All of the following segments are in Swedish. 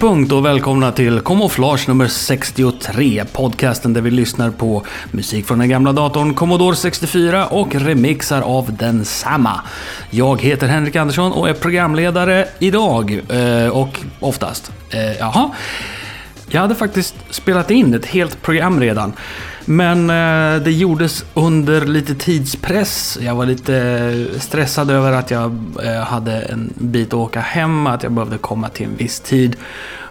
Punkt och välkomna till Kamouflage nummer 63. Podcasten där vi lyssnar på musik från den gamla datorn Commodore 64 och remixar av densamma. Jag heter Henrik Andersson och är programledare idag. Eh, och oftast. Eh, jaha. Jag hade faktiskt spelat in ett helt program redan. Men eh, det gjordes under lite tidspress. Jag var lite stressad över att jag eh, hade en bit att åka hem, att jag behövde komma till en viss tid.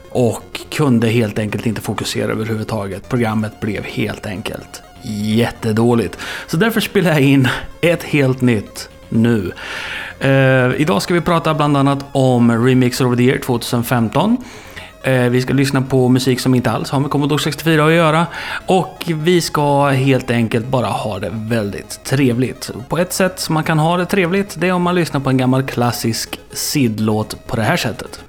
Och kunde helt enkelt inte fokusera överhuvudtaget. Programmet blev helt enkelt jättedåligt. Så därför spelar jag in ett helt nytt nu. Eh, idag ska vi prata bland annat om Remixer of the Year 2015. Eh, vi ska lyssna på musik som inte alls har med Commodore 64 att göra. Och vi ska helt enkelt bara ha det väldigt trevligt. På ett sätt som man kan ha det trevligt, det är om man lyssnar på en gammal klassisk SID-låt på det här sättet.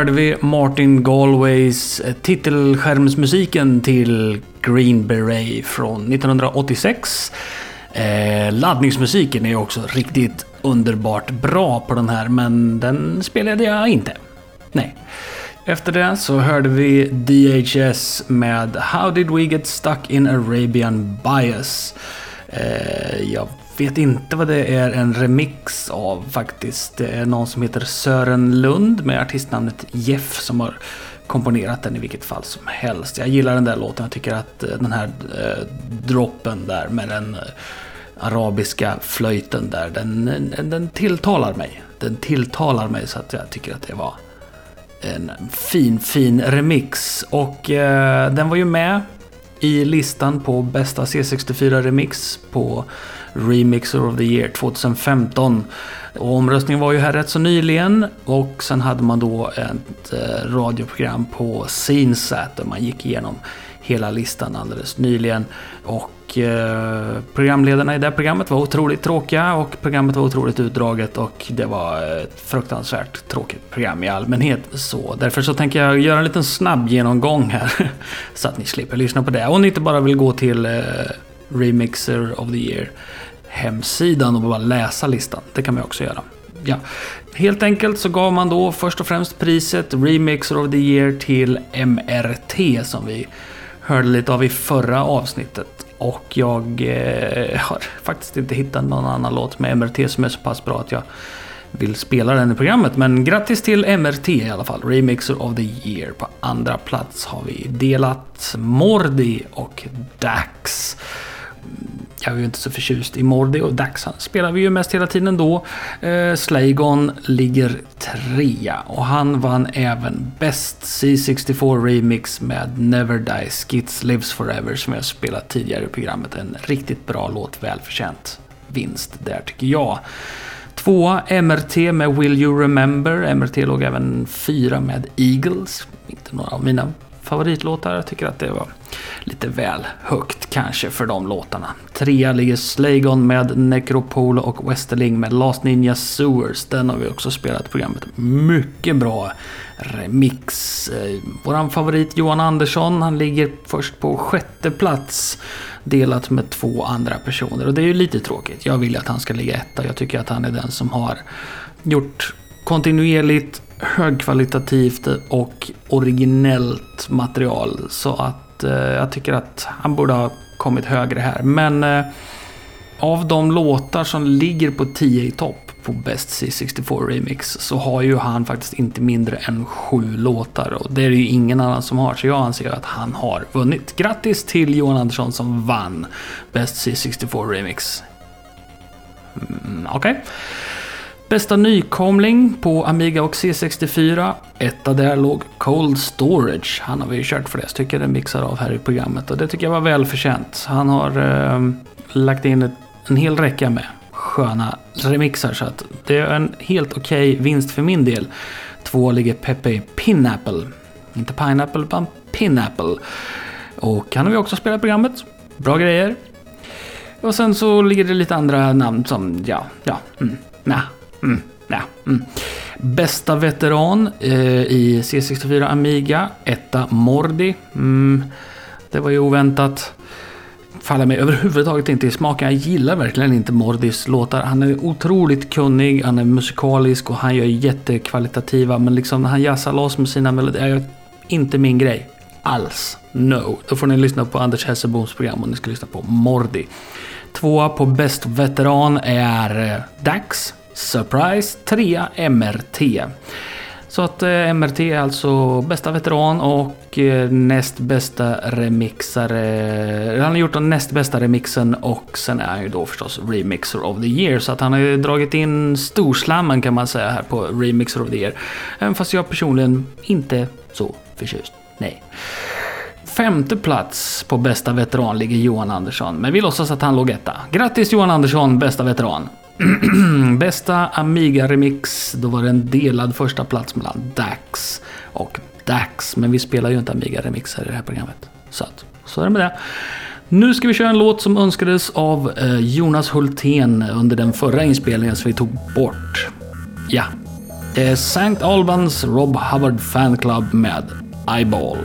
Hörde vi Martin Galways eh, titelskärmsmusiken till Green Beret från 1986. Eh, laddningsmusiken är också riktigt underbart bra på den här, men den spelade jag inte. Nej. Efter det så hörde vi DHS med How did we get stuck in Arabian bias? Eh, jag vet inte vad det är en remix av faktiskt. Det är någon som heter Sören Lund med artistnamnet Jeff som har komponerat den i vilket fall som helst. Jag gillar den där låten. Jag tycker att eh, den här eh, droppen där med den eh, arabiska flöjten där, den, den tilltalar mig. Den tilltalar mig så att jag tycker att det var en fin, fin remix. Och eh, den var ju med i listan på bästa C64 remix på Remixer of the Year 2015. Och omröstningen var ju här rätt så nyligen och sen hade man då ett eh, radioprogram på Scenesat där man gick igenom hela listan alldeles nyligen. Och eh, programledarna i det programmet var otroligt tråkiga och programmet var otroligt utdraget och det var ett fruktansvärt tråkigt program i allmänhet. Så därför så tänker jag göra en liten snabb genomgång här så att ni slipper lyssna på det. Om ni inte bara vill gå till eh, Remixer of the Year hemsidan och bara läsa listan. Det kan man också göra. Ja. Helt enkelt så gav man då först och främst priset Remixer of the Year till MRT som vi hörde lite av i förra avsnittet. Och jag eh, har faktiskt inte hittat någon annan låt med MRT som är så pass bra att jag vill spela den i programmet. Men grattis till MRT i alla fall. Remixer of the Year. På andra plats har vi delat Mordi och Dax jag är ju inte så förtjust i Mordi och Dax spelar vi ju mest hela tiden då. Eh, Slagon ligger trea och han vann även Best C64 Remix med Never Die Skits Lives Forever som jag spelat tidigare i programmet. En riktigt bra låt, välförtjänt vinst där tycker jag. Tvåa MRT med Will You Remember. MRT låg även fyra med Eagles. Inte några av mina favoritlåtar. Jag tycker att det var lite väl högt kanske för de låtarna. Trea ligger Slagon med Necropol och Westerling med Last Ninja Sewers. Den har vi också spelat i programmet. Mycket bra remix. Vår våran favorit Johan Andersson, han ligger först på sjätte plats. Delat med två andra personer och det är ju lite tråkigt. Jag vill att han ska ligga etta. Jag tycker att han är den som har gjort kontinuerligt högkvalitativt och originellt material. Så att Eh, jag tycker att han borde ha kommit högre här. Men eh, av de låtar som ligger på 10 i topp på Best C64 Remix så har ju han faktiskt inte mindre än sju låtar och det är det ju ingen annan som har så jag anser att han har vunnit. Grattis till Johan Andersson som vann Best C64 Remix. Mm, Okej. Okay. Bästa nykomling på Amiga och C64. Etta där låg Cold Storage. Han har vi ju kört flest stycken mixar av här i programmet och det tycker jag var välförtjänt. Han har eh, lagt in ett, en hel räcka med sköna remixar så att det är en helt okej okay vinst för min del. Två ligger Pepe Pinapple. Inte Pineapple utan Pinapple. Och han har vi också spelat i programmet. Bra grejer. Och sen så ligger det lite andra namn som, ja, ja, mm, nah, Mm, ja, mm. Bästa veteran eh, i C64 Amiga, etta Mordi. Mm, det var ju oväntat. faller mig överhuvudtaget inte i smaken. Jag gillar verkligen inte Mordis låtar. Han är otroligt kunnig, han är musikalisk och han gör jättekvalitativa. Men liksom när han jazzar loss med sina melodier är inte min grej. Alls. No. Då får ni lyssna på Anders Hesseboms program om ni ska lyssna på Mordi. Tvåa på bäst veteran är eh, Dax. Surprise. 3. MRT. Så att eh, MRT är alltså bästa veteran och eh, näst bästa remixare. Han har gjort den näst bästa remixen och sen är han ju då förstås remixer of the year. Så att han har ju dragit in storslammen kan man säga här på remixer of the year. Även fast jag personligen inte så förtjust. Nej. Femte plats på bästa veteran ligger Johan Andersson, men vi låtsas att han låg etta. Grattis Johan Andersson, bästa veteran! Bästa Amiga-remix, då var det en delad första plats mellan Dax och Dax. Men vi spelar ju inte Amiga-remixer i det här programmet. Så att, så är det med det. Nu ska vi köra en låt som önskades av eh, Jonas Hultén under den förra inspelningen som vi tog bort. Ja, det är St. Albans Rob Hubbard Fan Club med Eyeball.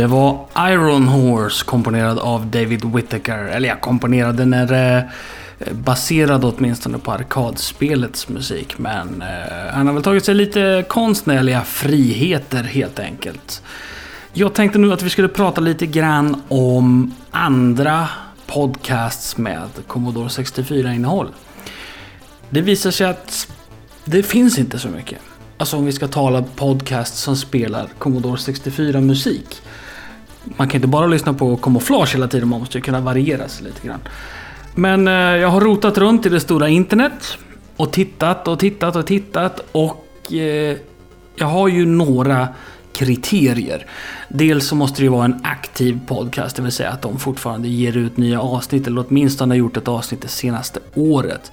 Det var Iron Horse komponerad av David Whittaker. Eller ja, komponerad. Den är eh, baserad åtminstone på arkadspelets musik. Men eh, han har väl tagit sig lite konstnärliga friheter helt enkelt. Jag tänkte nu att vi skulle prata lite grann om andra podcasts med Commodore 64-innehåll. Det visar sig att det finns inte så mycket. Alltså om vi ska tala podcast som spelar Commodore 64 musik. Man kan inte bara lyssna på kamouflage hela tiden, man måste ju kunna variera sig lite grann. Men eh, jag har rotat runt i det stora internet och tittat och tittat och tittat och eh, jag har ju några kriterier. Dels så måste det ju vara en aktiv podcast, det vill säga att de fortfarande ger ut nya avsnitt eller åtminstone har gjort ett avsnitt det senaste året.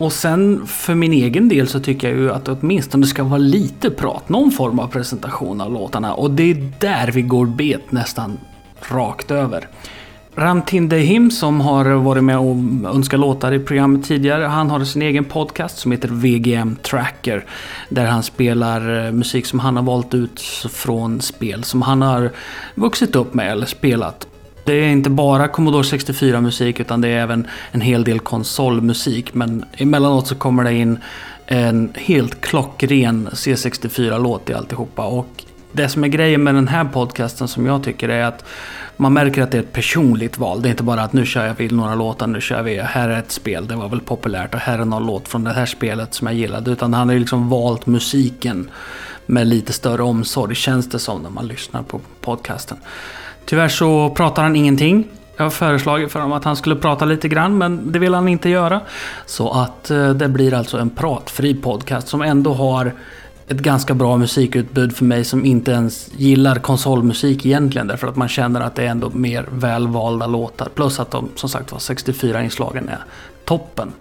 Och sen för min egen del så tycker jag ju att det åtminstone ska vara lite prat, någon form av presentation av låtarna. Och det är där vi går bet nästan rakt över. Ramtin Dehim som har varit med och önskat låtar i programmet tidigare. Han har sin egen podcast som heter VGM Tracker. Där han spelar eh, musik som han har valt ut från spel som han har vuxit upp med eller spelat. Det är inte bara Commodore 64 musik utan det är även en hel del konsolmusik. Men emellanåt så kommer det in en helt klockren C64-låt i alltihopa. Och det som är grejen med den här podcasten som jag tycker är att man märker att det är ett personligt val. Det är inte bara att nu kör jag vid några låtar, nu kör vi, här är ett spel, det var väl populärt och här är någon låt från det här spelet som jag gillade. Utan han har ju liksom valt musiken med lite större omsorg, känns det som när man lyssnar på podcasten. Tyvärr så pratar han ingenting. Jag har föreslagit för honom att han skulle prata lite grann, men det vill han inte göra. Så att eh, det blir alltså en pratfri podcast som ändå har ett ganska bra musikutbud för mig som inte ens gillar konsolmusik egentligen. Därför att man känner att det är ändå mer välvalda låtar. Plus att de som sagt var 64-inslagen är toppen.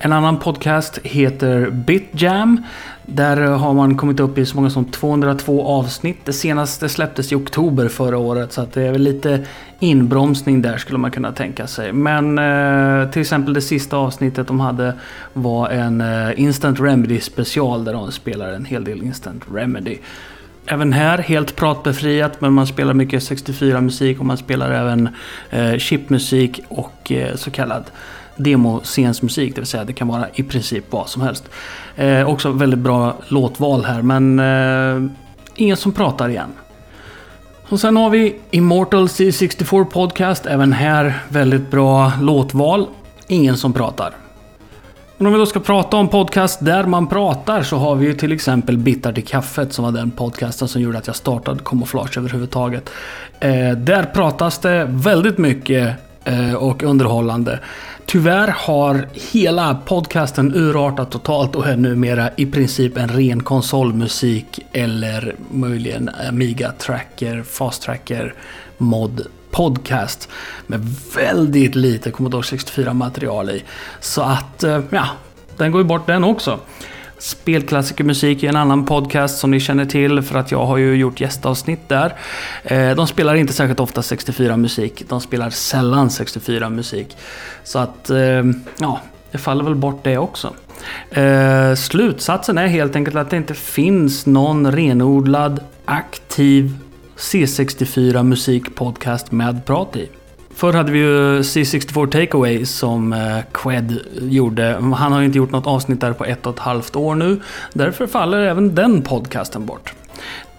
En annan podcast heter BitJam. Där har man kommit upp i så många som 202 avsnitt. Det senaste släpptes i oktober förra året så att det är väl lite inbromsning där skulle man kunna tänka sig. Men eh, till exempel det sista avsnittet de hade var en eh, Instant Remedy special där de spelar en hel del Instant Remedy. Även här helt pratbefriat men man spelar mycket 64 musik och man spelar även eh, chipmusik och eh, så kallad demoscensmusik, det vill säga det kan vara i princip vad som helst. Eh, också väldigt bra låtval här, men eh, ingen som pratar igen. Och sen har vi Immortal C64 Podcast, även här väldigt bra låtval. Ingen som pratar. Men om vi då ska prata om podcast där man pratar så har vi ju till exempel Bittar till kaffet som var den podcasten som gjorde att jag startade Camouflage överhuvudtaget. Eh, där pratas det väldigt mycket eh, och underhållande. Tyvärr har hela podcasten urartat totalt och är numera i princip en ren konsolmusik eller möjligen Amiga Tracker, Fast Tracker mod podcast med väldigt lite Commodore 64 material i. Så att, eh, ja, den går ju bort den också. Spelklassikermusik är en annan podcast som ni känner till för att jag har ju gjort gästavsnitt där. Eh, de spelar inte särskilt ofta 64 musik. De spelar sällan 64 musik. Så att, eh, ja, det faller väl bort det också. Eh, slutsatsen är helt enkelt att det inte finns någon renodlad aktiv C64 musikpodcast med prat i. Förr hade vi ju C64 Takeaway som eh, Qued gjorde. Han har ju inte gjort något avsnitt där på ett och ett halvt år nu. Därför faller även den podcasten bort.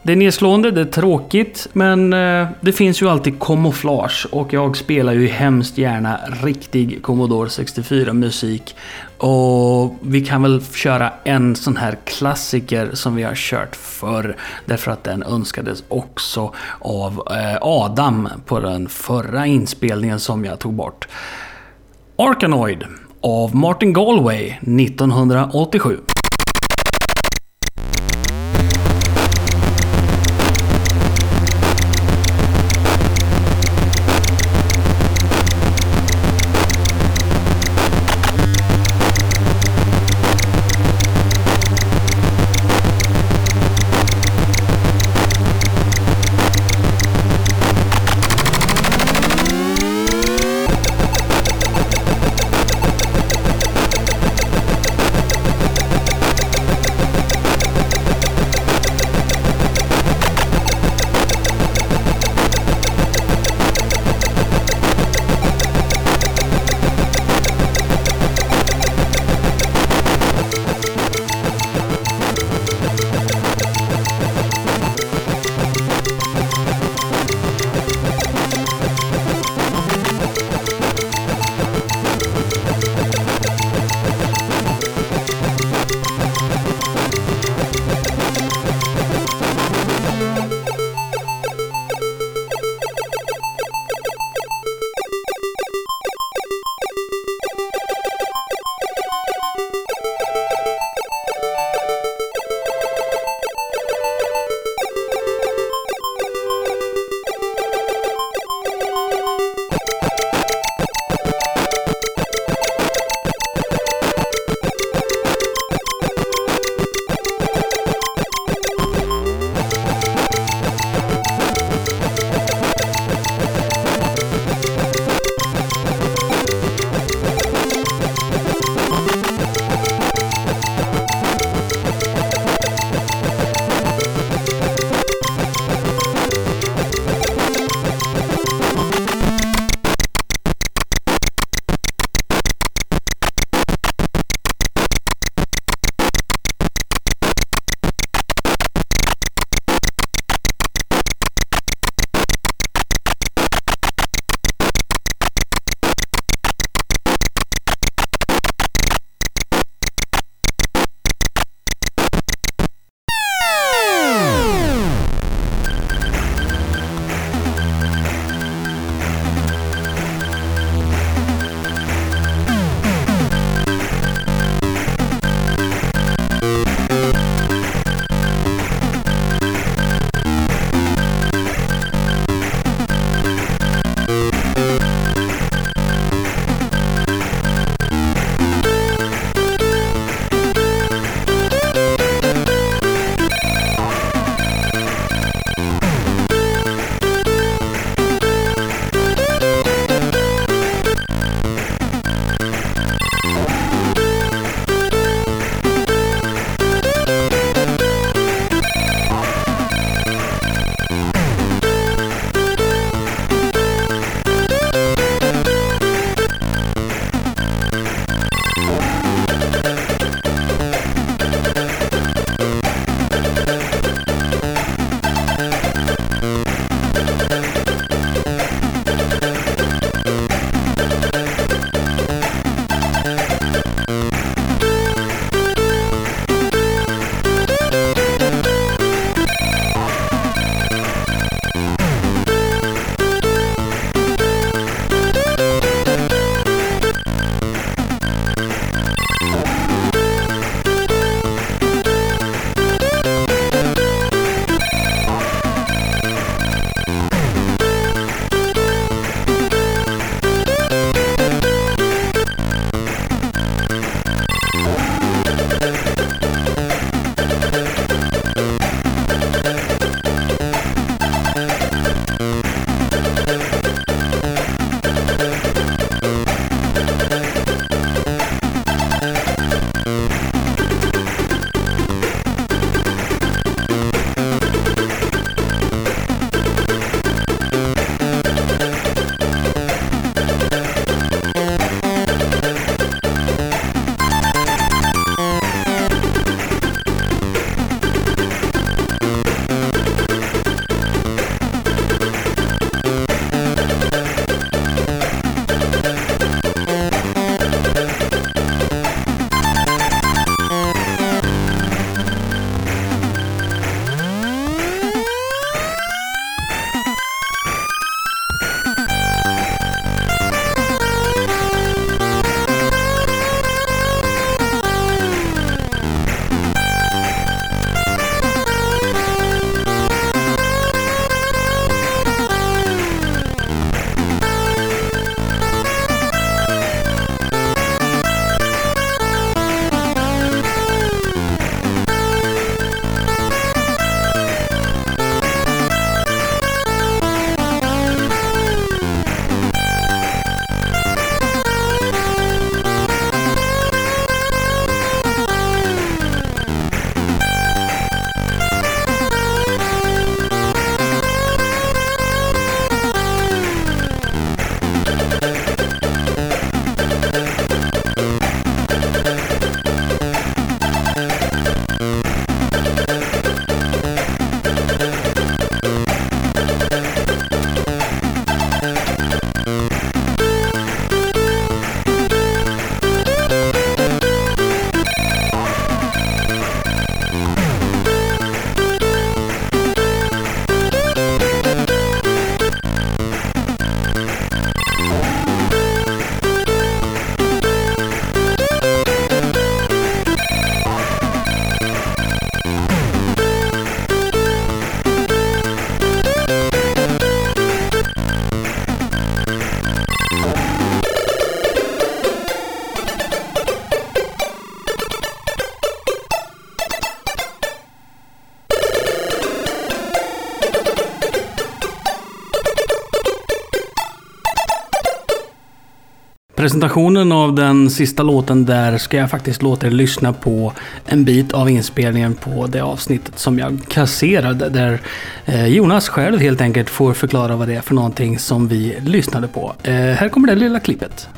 Det är nedslående, det är tråkigt, men eh, det finns ju alltid kamouflage och jag spelar ju hemskt gärna riktig Commodore 64 musik. Och vi kan väl köra en sån här klassiker som vi har kört förr, därför att den önskades också av eh, Adam på den förra inspelningen som jag tog bort. Arkanoid av Martin Galway 1987. Presentationen av den sista låten där ska jag faktiskt låta er lyssna på en bit av inspelningen på det avsnittet som jag kasserade. Där eh, Jonas själv helt enkelt får förklara vad det är för någonting som vi lyssnade på. Eh, här kommer det lilla klippet.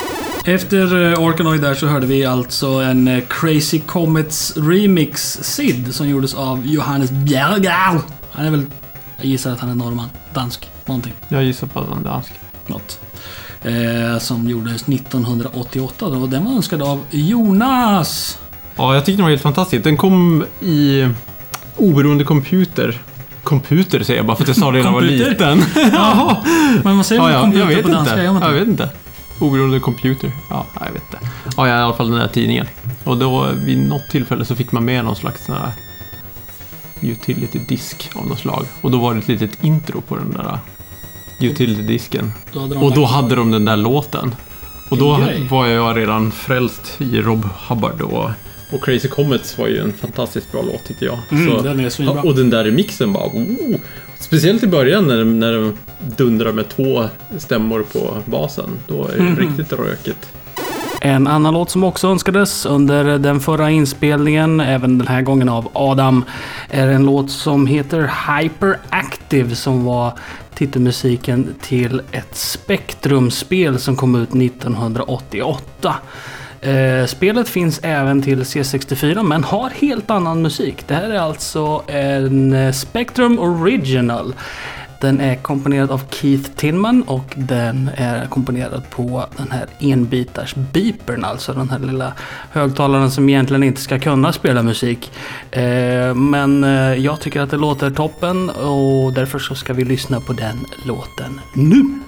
Efter eh, Orkanoid där så hörde vi alltså en Crazy Comets remix Sid som gjordes av Johannes Bjergal. Han är väl, jag gissar att han är norrman, dansk, någonting. Jag gissar på att han är dansk. Något. Eh, som gjordes 1988 då, och den var önskad av Jonas. Ja, jag tyckte den var helt fantastisk. Den kom i oberoende computer. Computer säger jag bara för att jag sa det när jag var Computer? liten. Jaha, men vad säger Ja, man ja, computer jag vet på danska? inte. Man Jag vet inte. Oberoende computer. Ja, jag vet inte. Ja, ja, i alla fall den där tidningen. Och då vid något tillfälle så fick man med någon slags sån här utility-disk av något slag. Och då var det ett litet intro på den där utility-disken. Och då hade de den där låten. Och då var jag redan frälst i Rob Hubbard och, och Crazy Comets var ju en fantastiskt bra låt tyckte jag. Mm, den är ja, och den där remixen bara oh. Speciellt i början när de, när de dundrar med två stämmor på basen. Då är det Mhm. riktigt rökigt. En annan låt som också önskades under den förra inspelningen, även den här gången av Adam, är en låt som heter Hyperactive som var titelmusiken till ett Spectrum-spel som kom ut 1988. Eh, spelet finns även till C64 men har helt annan musik. Det här är alltså en Spectrum Original. Den är komponerad av Keith Tinman och den är komponerad på den här enbitars beepern, alltså den här lilla högtalaren som egentligen inte ska kunna spela musik. Eh, men eh, jag tycker att det låter toppen och därför så ska vi lyssna på den låten nu.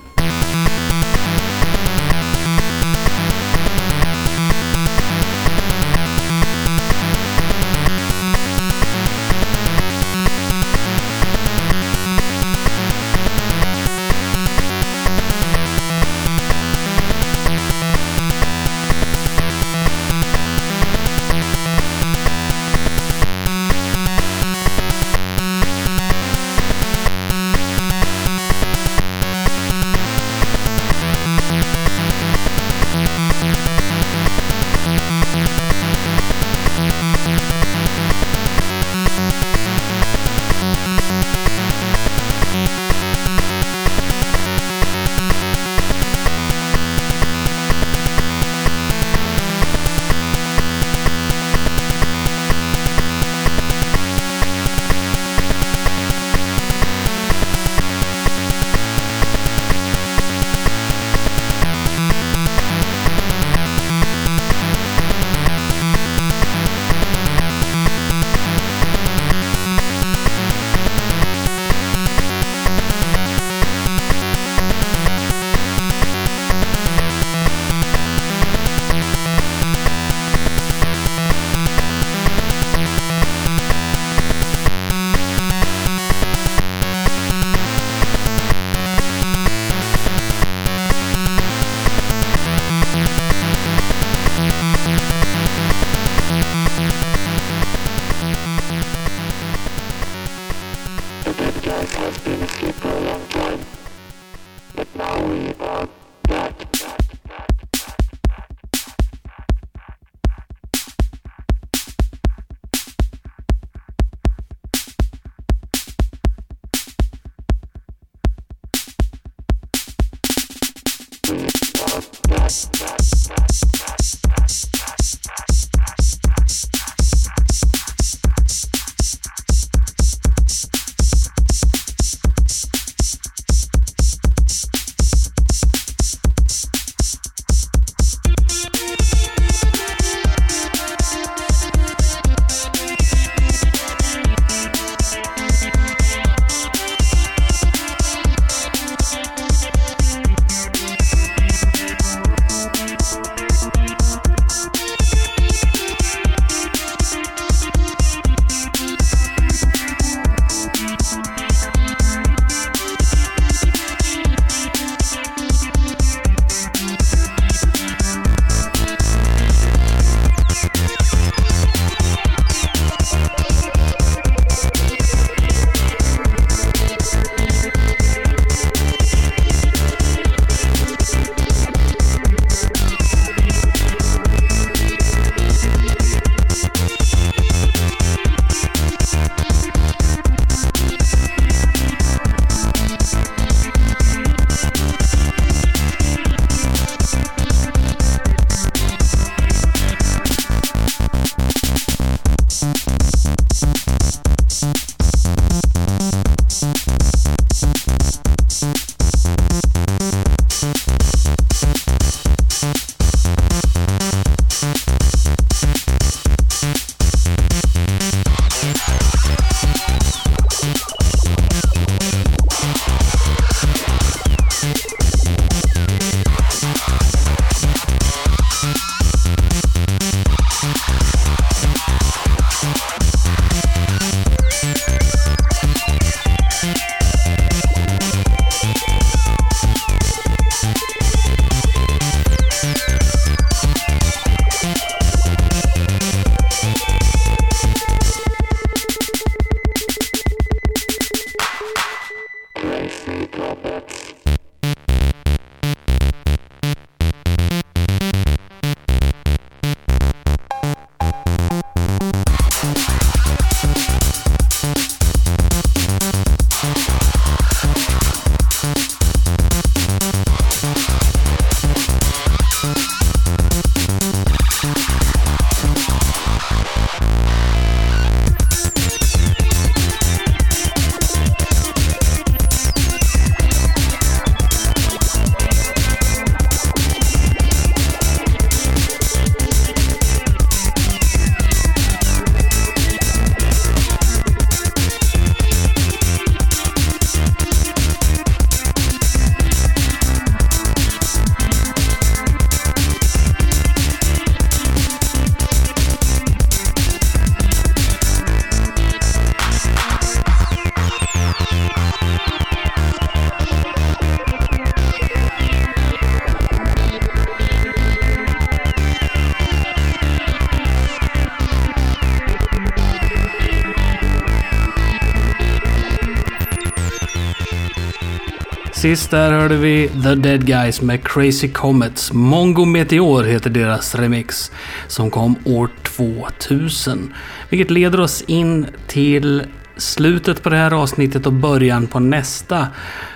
Sist där hörde vi The Dead Guys med Crazy Comets. Mongo Meteor heter deras remix som kom år 2000. Vilket leder oss in till slutet på det här avsnittet och början på nästa.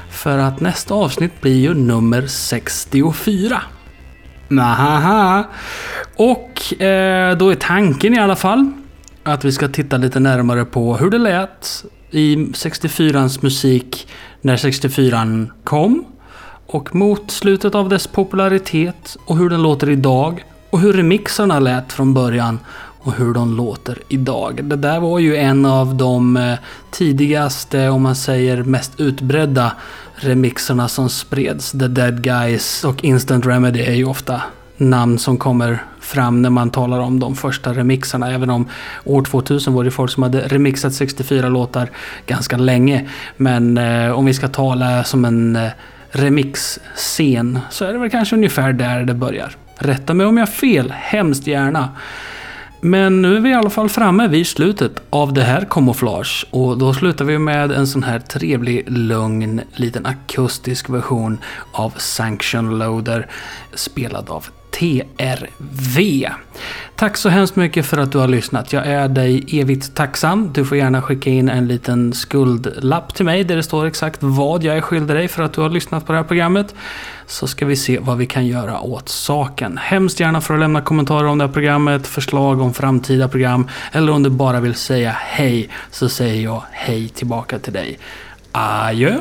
För att nästa avsnitt blir ju nummer 64. Nahaha. Och eh, då är tanken i alla fall att vi ska titta lite närmare på hur det lät i 64ans musik när 64an kom. Och mot slutet av dess popularitet och hur den låter idag. Och hur remixarna lät från början och hur de låter idag. Det där var ju en av de eh, tidigaste, om man säger mest utbredda remixerna som spreds. The Dead Guys och Instant Remedy är ju ofta namn som kommer fram när man talar om de första remixarna. Även om år 2000 var det folk som hade remixat 64 låtar ganska länge. Men eh, om vi ska tala som en eh, remixscen så är det väl kanske ungefär där det börjar. Rätta mig om jag har fel, hemskt gärna. Men nu är vi i alla fall framme vid slutet av det här kamouflage. Och då slutar vi med en sån här trevlig, lugn, liten akustisk version av Sanction Loader. Spelad av TRV. Tack så hemskt mycket för att du har lyssnat. Jag är dig evigt tacksam. Du får gärna skicka in en liten skuldlapp till mig där det står exakt vad jag är skyldig dig för att du har lyssnat på det här programmet. Så ska vi se vad vi kan göra åt saken. Hemskt gärna för att lämna kommentarer om det här programmet, förslag om framtida program eller om du bara vill säga hej så säger jag hej tillbaka till dig. Adjö!